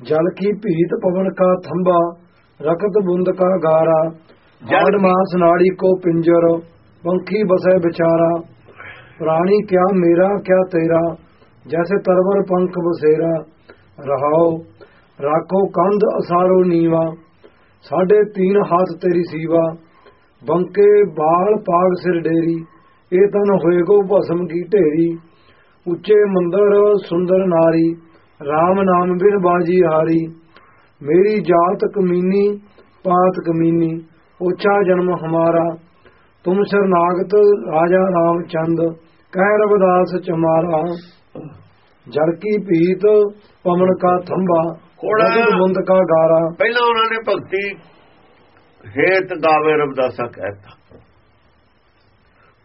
ਜਲ ਕੀ ਭੀਤ ਪਵਨ ਕਾ ਥੰਬਾ ਰਕਤ ਬੁੰਦ ਕਾ ਗਾਰਾ ਜਲ ਮਾਸ ਨਾੜੀ ਕੋ ਪਿੰਜਰ ਪੰਖੀ ਬਸੈ ਵਿਚਾਰਾ। ਪ੍ਰਾਣੀ ਕਿਆ ਮੇਰਾ ਕਿਆ ਤੇਰਾ ਜੈਸੇ ਤਰਵਰ ਪੰਖ ਬਸੇਰਾ ਰਹਾਓ ਰਾਖੋ ਕੰਧ ਅਸਾਰੋ ਨੀਵਾ ਸਾਢੇ ਤੀਨ ਹੱਥ ਤੇਰੀ ਸੀਵਾ। ਬੰਕੇ ਬਾਲ ਪਾਗ ਸਿਰ ਡੇਰੀ ਇਹ ਤਨ ਹੋਏਗੋ ਭਸਮ ਕੀ ਢੇਰੀ। ਉੱਚੇ ਮੰਦਰ ਸੁੰਦਰ ਨਾਰੀ RAM ਨਾਮ ਬਿਨ ਬਾਜੀ ਹਾਰੀ। ਮੇਰੀ ਜਾਤ ਕਮੀਨੀ ਪਾਤ ਕਮੀਨੀ ਉੱਚਾ ਜਨਮ ਹਮਾਰਾ। ਤੁਮ ਸ਼ਰਨਾਗਤ ਰਾਜਾ ਰਾਮਚੰਦ ਕਹਿ ਰਵਿਦਾਸ ਚਮਾਰਾ। ਜਲ ਕੀ ਭੀਤ ਪਵਨ ਕਾ ਥੰਬਾ ਕੋੜਾ- ਬੁੰਦ ਕਾ ਗਾਰਾ। ਪਹਿਲਾਂ ਉਹਨਾਂ ਨੇ ਭਗਤੀ ਹੇਤ ਗਾਵੇ ਰਬਦਾਸਾ ਕਹਿਤਾ।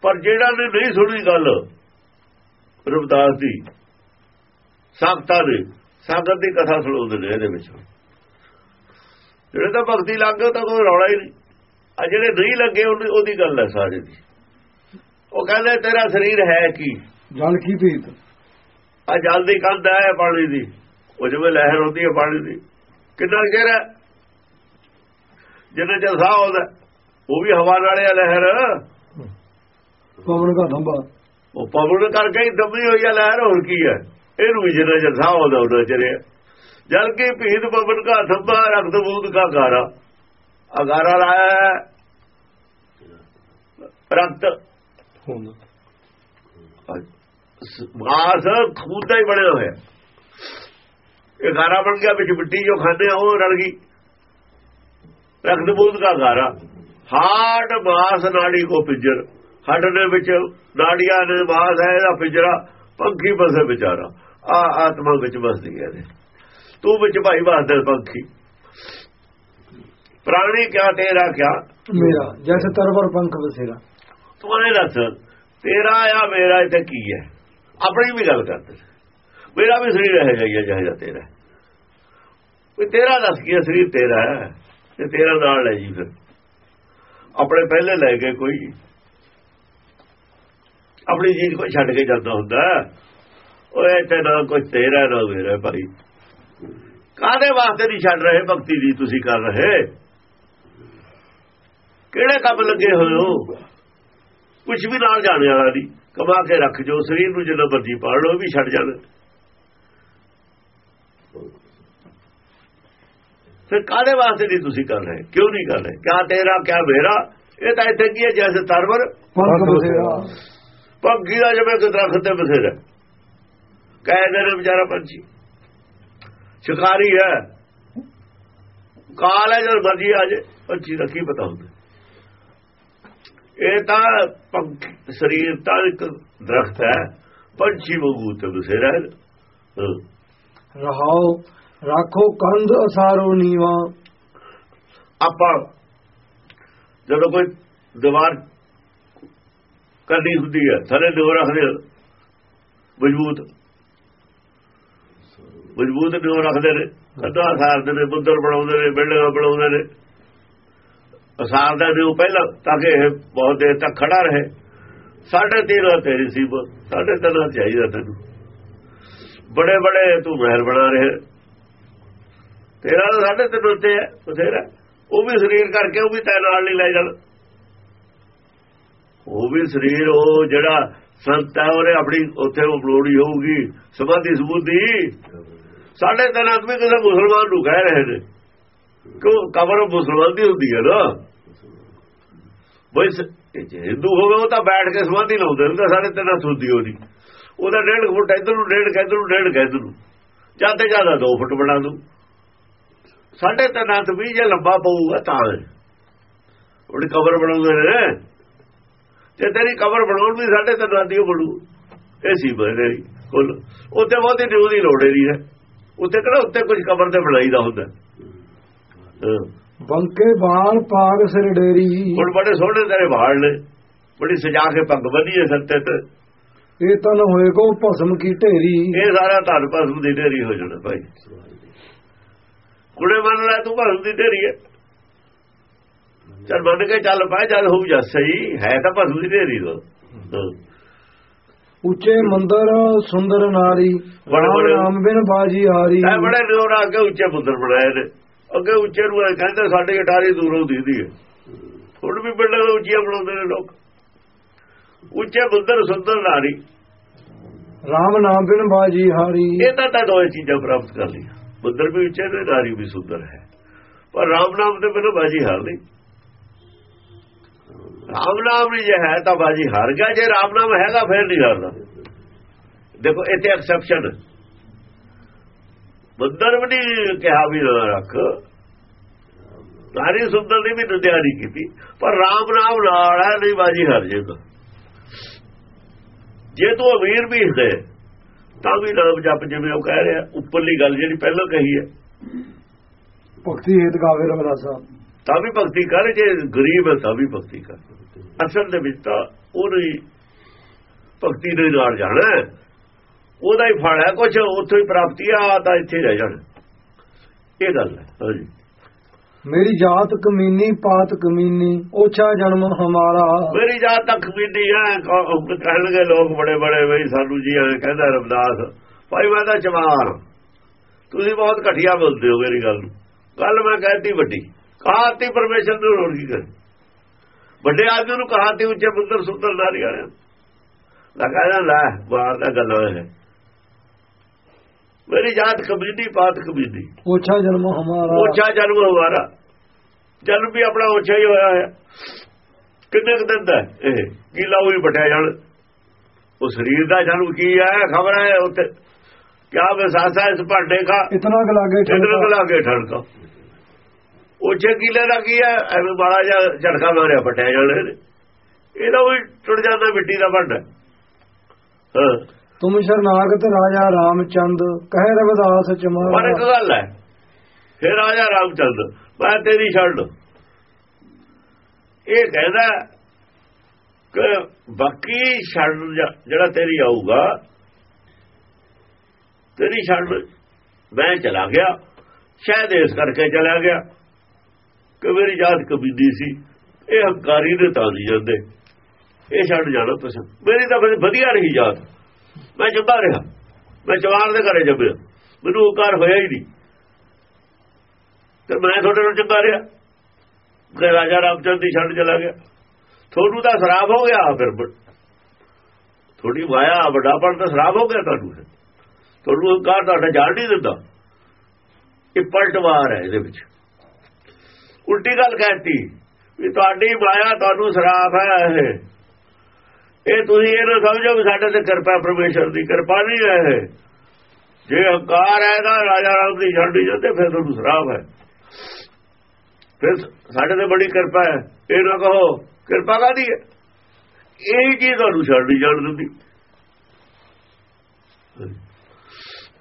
ਪਰ ਜਿਹੜਾ ਨੇ ਨਹੀਂ ਸੁਣੀ ਗੱਲ ਰਬਦਾਸ ਦੀ ਸਾਖਤਾ ਦੇ ਸਾਗਤ ਦੀ ਕਥਾ ਸੁਣਾਉਂਦੇ ਨੇ ਇਹਦੇ ਵਿੱਚ। ਜਿਹੜੇ ਤਾਂ ਭਗਤੀ ਲੱਗ ਗਏ ਤਾਂ ਕੋਈ ਰੌਲਾ ਹੀ ਨਹੀਂ। ਆ ਜਿਹੜੇ ਨਹੀਂ ਲੱਗੇ ਉਹਦੀ ਗੱਲ ਹੈ ਸਾਰੇ ਦੀ। ਉਹ ਕਹਿੰਦੇ ਤੇਰਾ ਸਰੀਰ ਹੈ ਕੀ? ਜਲ ਕੀ ਭੀਤ? ਆ ਜਲ ਦੀ ਕੰਧ ਹੈ ਪਾਣੀ ਦੀ। ਉਹ ਜਿਵੇਂ ਲਹਿਰ ਹੁੰਦੀ ਹੈ ਪਾਣੀ ਦੀ। ਕਿੰਨਾ ਹੈ? ਜਿੰਨੇ ਚਿਰ ਸਾਹ ਹੁੰਦਾ ਉਹ ਵੀ ਹਵਾ ਨਾਲੇ ਆ ਲਹਿਰ। ਪਵਨ ਕਾ ਥੰਬਾ ਉਹ ਪਵਨ ਕਰਕੇ ਹੀ ਦਬੀ ਹੋਈ ਹੈ ਲਹਿਰ ਹੋਰ ਕੀ ਹੈ? ਇਹਨੂੰ ਵੀ ਜਿੰਨਾ ਚਿਰ ਸਾਹ ਹੁੰਦਾ ਉਹਨਾਂ ਚਿਰ ਹੈ। ਜਲ ਕੇ ਭੀਤ ਪਵਨ ਕਾ ਥੰਬਾ ਰਖਤ ਬੂਦ ਕਾ ਗਾਰਾ ਅਗਾਰਾ ਲਾਇਆ ਹੈ। ਰਕਤ। ਮਾਸ ਖੂਨ ਦਾ ਹੀ ਬਣਿਆ ਹੋਇਆ। ਇਹ ਗਾਰਾ ਬਣ ਗਿਆ ਵਿੱਚ ਮਿੱਟੀ ਜੋ ਖਾਂਦੇ ਆ ਉਹ ਰਲ ਗਈ। ਰਕਤ ਬੂਦ ਦਾ ਗਾਰਾ ਹਾਰਟ ਮਾਸ ਨਾੜੀ ਕੋ ਪਿੰਜਰ। ਹੱਡ ਦੇ ਵਿੱਚ ਨਾੜੀਆਂ ਦੇ ਮਾਸ ਹੈ ਇਹਦਾ ਪਿੰਜਰਾ। ਪੰਖੀ ਬਸੇ ਵਿਚਾਰਾ। ਆ ਆਤਮਾ ਵਿੱਚ ਬਸਦੀ ਹੈ ਤੂੰ ਵਿੱਚ ਭਾਈ ਬਸਦਾ ਪੰਖੀ। ਪ੍ਰਾਣੀ ਕਿਆ ਤੇਰਾ ਕਿਆ? ਮੇਰਾ ਜੈਸੇ ਤਰਵਰ ਪੰਖ ਬਸੇਰਾ। ਤੂੰ ਇਹ ਦੱਸ ਤੇਰਾ ਆ ਮੇਰਾ ਇੱਥੇ ਕੀ ਹੈ? ਆਪਣੀ ਵੀ ਗੱਲ ਕਰਦੇ ਮੇਰਾ ਵੀ ਸਰੀਰ ਹੀ ਹੈ ਜਿਹੜਾ ਤੇਰਾ ਵੀ ਤੇਰਾ ਦੱਸ ਕੀ ਸਰੀਰ ਤੇਰਾ ਹੈ। ਤੇ ਤੇਰਾ ਨਾਲ ਲੈ ਜੀ ਫਿਰ। ਆਪਣੇ ਪਹਿਲੇ ਲੈ ਕੇ ਕੋਈ ਆਪਣੀ ਚੀਜ਼ ਕੋਈ ਛੱਡ ਕੇ ਜਾਂਦਾ ਹੁੰਦਾ। ਓਏ ਤੇ ਨਾ ਕੋਈ ਤੇਰਾ ਨਾ ਮੇਰਾ ਭਾਈ। ਕਾਦੇ ਵਾਸਤੇ ਨਹੀਂ ਛੱਡ ਰਹੇ ਭਗਤੀ ਦੀ ਤੁਸੀਂ ਕਰ ਰਹੇ? ਕਿਹੜੇ ਕੰਮ ਲੱਗੇ ਹੋਏ ਹੋ? ਕੁਝ ਵੀ ਨਾਲ ਜਾਣੇ ਵਾਲਾ ਨਹੀਂ। ਕਮਾ ਕੇ ਰੱਖ ਜੋ ਸਰੀਰ ਨੂੰ ਜਦੋਂ ਮਰਜ਼ੀ ਪਾੜ ਲਓ ਵੀ ਛੱਡ ਜਾਣ। ਫਿਰ ਕਾਦੇ ਵਾਸਤੇ ਨਹੀਂ ਤੁਸੀਂ ਕਰ ਰਹੇ? ਕਿਉਂ ਨਹੀਂ ਕਰ ਰਹੇ? ਕਿਆ ਤੇਰਾ ਕਿਆ ਮੇਰਾ? ਇਹ ਤਾਂ ਇੱਥੇ ਕੀ ਹੈ? ਜੈਸੇ ਤਰਵਰ। ਪੰਖੀ ਦਾ ਜਿਵੇਂ ਕਿ ਦਰਖਤ ਤੇ ਬਸੇਰਾ ਕਹਿੰਦੇ ਨੇ ਵਿਚਾਰਾ ਪੰਛੀ। ਸ਼ਿਕਾਰੀ ਹੈ। ਕਾਲ ਹੈ ਜਦ ਮਰਜ਼ੀ ਆ ਜੇ ਪੰਛੀ ਦਾ ਕੀ ਪਤਾ ਹੁੰਦਾ। ਇਹ ਤਾਂ ਪੰਖ ਸਰੀਰ ਤਾਂ ਇੱਕ ਦਰਖਤ ਹੈ। ਪੰਛੀ ਵਾਂਗੂ ਤੇ। ਰਹਾਓ ਰਾਖੋ ਕੰਧ ਅਸਾਰੋ ਨੀਵਾ। ਆਪਾਂ ਜਦੋਂ ਕੋਈ ਦੀਵਾਰ ਕਰਨੀ ਹੁੰਦੀ ਹੈ ਥੱਲੇ ਦੋ ਰੱਖਦੇ ਮਜ਼ਬੂਤ। ਮਜ਼ਬੂਤ ਦੋ ਰੱਖਦੇ ਨੇ ਕੰਧਾਂ ਸਾਰਦੇ ਨੇ ਬੁੱਧਰ ਬਣਾਉਂਦੇ ਨੇ ਬਿਲਡਿੰਗਾਂ ਬਣਾਉਂਦੇ ਨੇ। ਅਸਾਰਦਾ ਨੇ ਉਹ ਪਹਿਲਾਂ, ਤਾਂ ਕਿ ਇਹ ਬਹੁਤ ਦੇਰ ਤੱਕ ਖੜਾ ਰਹੇ। ਸਾਢੇ ਤੀਨ ਤੇਰੀ ਸੀ ਸਾਢੇ ਤਿੰਨ ਚਾਹੀਦਾ ਤੈਨੂੰ। ਬੜੇ ਬੜੇ ਤੂੰ ਮਹਿਲ ਬਣਾ ਰਹੇ। ਤੇਰਾ ਤਾਂ ਸਾਢੇ ਤਿੰਨ ਉੱਤੇ ਹੈ, ਬਥੇਰਾ। ਉਹ ਵੀ ਸਰੀਰ ਕਰਕੇ, ਉਹ ਵੀ ਤੈ ਨਾਲ ਨਹੀਂ ਲੈ ਜਾਣ। ਉਹ ਵੀ ਸਰੀਰ, ਉਹ ਜਿਹੜਾ ਸੰਤ ਹੈ, ਉਹਨੇ ਆਪਣੀ ਉੱਥੇ ਉਹ ਬਲੋੜੀ ਹੋਊਗੀ। ਸਮਾਧੀ ਸਬੂਤੀ। ਸਾਡੇ ਤਿੰਨ ਆਦਮੀ ਕਿਸੇ ਮੁਸਲਮਾਨ ਨੂੰ ਕਹਿ ਰਹੇ ਨੇ। ਕਿਉਂ? ਕਬਰ ਮੁਸਲਮਾਨ ਦੀ ਹੁੰਦੀ ਹੈ ਨਾ। ਬਈ ਜੇ ਹਿੰਦੂ ਹੋਵੇ, ਉਹ ਤਾਂ ਬੈਠ ਕੇ ਸਮਾਧੀ ਲਾਉਂਦੇ ਨੇ ਸਾਡੇ ਤਿੰਨ ਹੱਥ ਹੁੰਦੀ ਉਹਦੀ ਉਹਦਾ ਡੇਢ ਫੁੱਟ ਇੱਧਰ ਨੂੰ, ਡੇਢ ਇੱਧਰ ਨੂੰ, ਡੇਢ ਇੱਧਰ ਨੂੰ। ਜ਼ਿਆਦਾ ਜ਼ਿਆਦਾ 2 ਫੁੱਟ ਬਣਾ ਦੂੰ ਸਾਡੇ ਤਿੰਨ ਹੱਥ ਵੀ ਜੇ ਲੰਬਾ ਪਊਗਾ ਤਾਂ ਉਹਦੀ ਕਬਰ ਬਣਾਉਂਦੇ ਨੇ। ਜੇ ਤੇਰੀ ਕਬਰ ਬਣਾਉਣ ਵੀ ਸਾਡੇ ਤਿੰਨ ਹੱਥ ਹੀ ਉਹ ਬਣੂ, ਇਹ ਸੀ ਬਰੇ ਕੁੱਲ। ਉੱਥੇ ਬਹੁਤੀ ਨਿਊ ਦੀ ਲੋੜ ਨਹੀਂ ਹੈ। ਉੱਤੇ ਕਿਹੜਾ ਉੱਤੇ ਕੁਝ ਕਬਰ ਤੇ ਬਣਾਈਦਾ ਹੁੰਦਾ? ਹਾਂ। ਬੰਕੇ ਬਾਲ ਪਾਗ ਸਿਰ ਡੇਰੀ। ਹੁਣ ਬੜੇ ਸੋਹਣੇ ਤੇਰੇ ਵਾਲ ਨੇ। ਬੜੀ ਸਜਾ ਕੇ ਪੱਗ ਬੰਨੀ ਹੈ ਸੱਤੇ ਤੇ ਇਹ ਤਨ ਹੋਏਗੋ ਭਸਮ ਕੀ ਢੇਰੀ। ਇਹ ਸਾਰਾ ਧਨ ਭਸਮ ਦੀ ਢੇਰੀ ਹੋ ਜਾਣਾ ਭਾਈ। ਕੁੜੇ ਮੰਨ ਲੈ ਤੂੰ ਭਸਮ ਦੀ ਢੇਰੀ ਹੈ। ਚੱਲ ਮੰਨ ਕੇ ਚੱਲ ਪਾ ਚੱਲ ਹੋਊ ਜਾ ਸਹੀ ਹੈ ਤਾਂ ਭਸਮ ਦੀ ਢੇਰੀ ਦੋ ਉੱਚੇ ਮੰਦਰ ਸੁੰਦਰ ਨਾਰੀ ਬੜੇ ਬੜੇ- ਨਾਮ ਬਿਨ ਬਾਜੀ ਹਾਰੀ। ਇਹ ਬੜੇ ਨਿਉਰਾ ਅੱਗੇ ਉੱਚੇ ਬੁੱਧਰ ਬਣਾਏ ਨੇ। ਅੱਗੇ ਉੱਚੇ ਨੂੰ ਕਹਿੰਦੇ ਸਾਡੀ ਅਟਾਰੀ ਦੂਰੋਂ ਦੀਦੀ ਹੈ। ਹੁਣ ਵੀ ਦੇ ਉੱਚੀਆਂ ਬਣਾਉਂਦੇ ਨੇ ਲੋਕ। ਉੱਚੇ ਬੁੱਧਰ ਸੁੰਦਰ ਨਾਰੀ। ਰਾਮ ਨਾਮ ਬਿਨ ਬਾਜੀ ਹਾਰੀ। ਇਹ ਤਾਂ ਤਾਂ ਦੋਏ ਚੀਜ਼ਾਂ ਪ੍ਰਾਪਤ ਕਰ ਲਈਆਂ। ਬੁੱਧਰ ਵੀ ਉੱਚੇ ਨੇ ਨਾਰੀ ਵੀ ਸੁੰਦਰ ਹੈ। ਪਰ ਰਾਮ ਨਾਮ ਦੇ ਬਿਨਾਂ ਬਾਜੀ ਹਾਰ ਲਈ ਰਾਮ ਨਾਮ ਨਹੀਂ ਜੇ ਹੈ ਤਾਂ ਬਾਜੀ ਹਾਰ ਗਿਆ ਜੇ ਰਾਮ ਨਾਮ ਹੈਗਾ ਫਿਰ ਨਹੀਂ ਹਾਰਦਾ ਦੇਖੋ ਇੱਥੇ ਐਕਸੈਪਸ਼ਨ ਬੁੱਧਰ ਵੀ ਨਹੀਂ ਕਿਹਾ ਵੀ ਨਾ ਰੱਖ। ਨਾਰੀ ਸੁੰਦਰ ਦੀ ਵੀ ਨਹੀਂ ਕੀਤੀ ਪਰ ਰਾਮ ਨਾਮ ਨਾਲ ਹੈ ਨਹੀਂ ਬਾਜੀ ਹਾਰ ਜੇਗਾ ਜੇ ਤੂੰ ਅਮੀਰ ਵੀ ਹੈ ਤਾਂ ਵੀ ਨਾਮ ਜਪ ਜਿਵੇਂ ਉਹ ਕਹਿ ਰਿਹਾ ਉੱਪਰਲੀ ਗੱਲ ਜਿਹੜੀ ਪਹਿਲਾਂ ਕਹੀ ਹੈ। ਭਗਤੀ ਹੇਤ ਗਾਵੇ ਰਵਦਾਸਾ ਤਾਂ ਵੀ ਭਗਤੀ ਕਰ ਜੇ ਗਰੀਬ ਹੈ ਤਾਂ ਵੀ ਭਗਤੀ ਕਰ। ਅਸਲ ਦੇ ਵਿੱਚ ਤਾਂ ਉਹ ਨਹੀਂ ਭਗਤੀ ਦੇ ਨਾਲ ਜਾਣਾ। ਉਹਦਾ ਹੀ ਫਲ ਹੈ ਕੁਝ ਉੱਥੋਂ ਹੀ ਪ੍ਰਾਪਤੀ ਆ ਤਾਂ ਇੱਥੇ ਰਹਿ ਜਾਣਾ। ਇਹ ਗੱਲ ਹੈ ਹਾਂਜੀ। ਮੇਰੀ ਜਾਤ ਕਮੀਨੀ ਪਾਤ ਕਮੀਨੀ ਓਛਾ ਜਨਮ ਹਮਾਰਾ। ਮੇਰੀ ਜਾਤ ਤੱਕ ਵੀ ਨਹੀਂ ਹੈ ਕਹਿਣਗੇ ਲੋਕ ਬੜੇ ਬੜੇ ਬਈ ਸਾਨੂੰ ਜੀ ਐਂ ਕਹਿੰਦਾ ਰਬਦਾਸ ਭਾਈ ਮੈਂ ਤਾਂ ਹਾਂ। ਤੁਸੀਂ ਬਹੁਤ ਘਟੀਆ ਬੋਲਦੇ ਹੋ ਮੇਰੀ ਗੱਲ ਨੂੰ। ਗੱਲ ਮੈਂ ਕਹਿਤੀ ਵੱਡੀ। ਕਹਾਤੀ ਪਰਮੇਸ਼ਰ ਨੂੰ ਹੋਰ ਕੀ ਕਰੇ? ਵੱਡੇ ਆਦਮੀ ਨੂੰ ਕਹਾਤੀ ਉੱਚੇ ਪੁੱਤਰ ਸੁੰਦਰ ਨਾਰੀ ਵਾਲਿਆਂ ਲਗਾ ਲੈ ਬਾਹਰ ਦਾ ਗੱਲਾਂ ਹੈ। ਮੇਰੀ ਜਾਤ ਕਬੀਦੀ ਪਾਤ ਕਬੀਦੀ ਓਛਾ ਜਨਮ ਹਮਾਰਾ। ਉੱਚਾ ਜਨਮ ਹਮਾਰਾ। ਜਨਮ ਵੀ ਆਪਣਾ ਉੱਚਾ ਹੀ ਹੋਇਆ ਹੈ ਕਿੰਨੇ ਕੁ ਦਿਨ ਦਾ ਇਹ? ਕੀਲਾ ਹੋਈ ਬਟਿਆ ਜਾਣ। ਉਹ ਸਰੀਰ ਦਾ ਜਨਮ ਕੀ ਹੈ? ਖਬਰ ਹੈ ਉੱਥੇ। ਕਿਆ ਵਿਸਾਸਾ ਇਸ ਭਾਂਡੇ ਦਾ? ਇਤਨਾ ਕੁ ਲਾਗੇ ਚੰਦਰ ਠੰਡਾ ਲਾ ਕੇ ਠੜਕਾ ਉੱਚੇ ਕੀਲੇ ਦਾ ਕੀ ਹੈ ਐਵੇਂ ਬਾਲਾ ਜਿਹਾ ਝਟਕਾ ਮਾਰਿਆ ਬਟਿਆ ਜਾਣੇ ਨੇ ਇਹਦਾ ਵੀ ਟੁੱਟ ਜਾਂਦਾ ਮਿੱਟੀ ਦਾ ਭਾਂਡਾ ਹਾਂ। ਤੁਮ ਸ਼ਰਨਾਗਤ ਰਾਜਾ ਰਾਮਚੰਦ ਕਹਿ ਰਵਦਾਸ ਪਰ ਚਮਾਰਾ ਇੱਕ ਗੱਲ ਹੈ ਫਿਰ ਰਾਜਾ ਰਾਮਚੰਦ ਮੈਂ ਤੇਰੀ ਛੱਡ ਇਹ ਕਹਿੰਦਾ ਕਿ ਬਾਕੀ ਛੱਡ ਜਾ- ਜਿਹੜਾ ਤੇਰੀ ਆਊਗਾ ਤੇਰੀ ਛੱਡ ਮੈਂ ਚਲਾ ਗਿਆ ਸ਼ਾਇਦ ਇਸ ਕਰਕੇ ਚਲਾ ਗਿਆ। ਕਿ ਮੇਰੀ ਜਾਤ ਕਬੀਦੀ ਸੀ, ਇਹ ਹੰਕਾਰੀ ਦੇ ਤਾਂ ਨਹੀਂ ਜਾਂਦੇ। ਇਹ ਛੱਡ ਜਾਣਾ ਤੁਸੀਂ ਮੇਰੀ ਤਾਂ ਵਧੀਆ ਰਹੀ ਜਾਤ ਮੈਂ ਜੰਮਾ ਰਿਹਾ। ਮੈਂ ਜਵਾਨ ਦੇ ਘਰੇ ਜੰਮਿਆ। ਮੈਨੂੰ ਹੰਕਾਰ ਹੋਇਆ ਹੀ ਨਹੀਂ। ਤੇ ਮੈਂ ਤੁਹਾਡੇ ਨਾਲ ਚੰਗਾ ਰਿਹਾ। ਕਿ ਰਾਜਾ ਰਾਮਚੰਦ ਦੀ ਛੱਡ ਚਲਾ ਗਿਆ। ਤੁਹਾਨੂੰ ਤਾਂ ਖਰਾਬ ਹੋ ਗਿਆ ਫਿਰ। ਤੁਹਾਡੀ ਮਾਇਆ ਵੱਡਾ ਵੱਡਾਪਣ ਤਾਂ ਖਰਾਬ ਹੋ ਗਿਆ ਤੁਹਾਨੂੰ ਤੁਹਾਨੂੰ ਹੰਕਾਰ ਤੁਹਾਡਾ ਜਾਣ ਨਹੀਂ ਦਿੰਦਾ। ਇਹ ਪਲਟਵਾਰ ਹੈ ਇਹਦੇ ਵਿੱਚ। ਉਲਟੀ ਗੱਲ ਕਹਿਤੀ ਵੀ ਤੁਹਾਡੀ ਮਾਇਆ ਤੁਹਾਨੂੰ ਸ਼ਰਾਬ ਹੈ ਇਹ। ਤੁਸੀਂ ਇਹ ਨਾ ਸਮਝੋ ਵੀ ਸਾਡੇ ਤੇ ਕਿਰਪਾ ਪਰਮੇਸ਼ਰ ਦੀ ਕਿਰਪਾ ਨਹੀਂ ਹੈ ਜੇ ਹੰਕਾਰ ਹੈ ਤਾਂ ਰਾਜਾ ਰਾਮ ਦੀ ਛੱਡ ਹੀ ਜਾਂਦੇ ਫਿਰ ਤੁਹਾਨੂੰ ਸ਼ਰਾਬ ਹੈ। ਫਿਰ ਸਾਡੇ ਤੇ ਬੜੀ ਕਿਰਪਾ ਹੈ। ਇਹ ਨਾ ਕਹੋ, ਕਿਰਪਾ ਕਾਦੀ ਹੈ? ਇਹ ਕੀ ਤੁਹਾਨੂੰ ਛੱਡ ਨਹੀਂ ਜਾਣ ਦਿੰਦੀ।